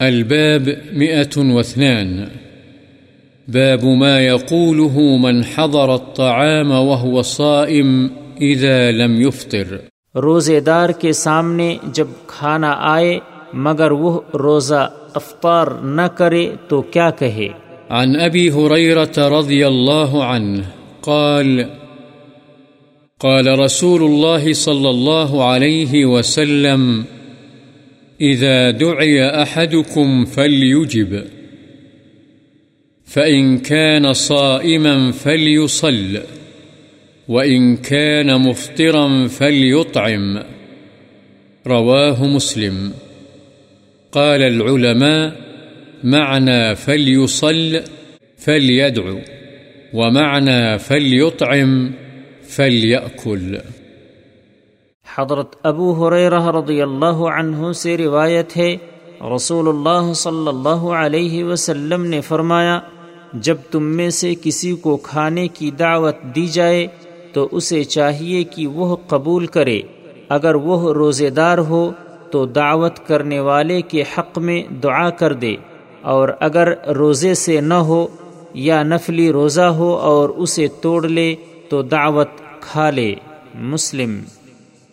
الباب مئة واثنان. باب ما يقوله من حضر الطعام وهو صائم إذا لم يفطر. روزے دار کے سامنے جب کھانا آئے مگر وہ روزہ افطار نہ کرے تو کیا کہے؟ عن أبي هريرة رضي الله عنه قال قال رسول الله صلى الله عليه وسلم إذا دعي أحدكم فليجب، فإن كان صائما فليصل، وإن كان مفطرا فليطعم. رواه مسلم. قال العلماء معنى فليصل فليدعو، ومعنى فليطعم فليأكل. حضرت ابو حریرہ رضی اللہ عنہ سے روایت ہے رسول اللہ صلی اللہ علیہ وسلم نے فرمایا، جب تم میں سے کسی کو کھانے کی دعوت دی جائے، تو اسے چاہیے کہ وہ قبول کرے۔ اگر وہ روزے دار ہو، تو دعوت کرنے والے کے حق میں دعا کر دے۔ اور اگر روزے سے نہ ہو یا نفلی روزہ ہو اور اسے توڑ لے، تو دعوت کھا لے۔ مسلم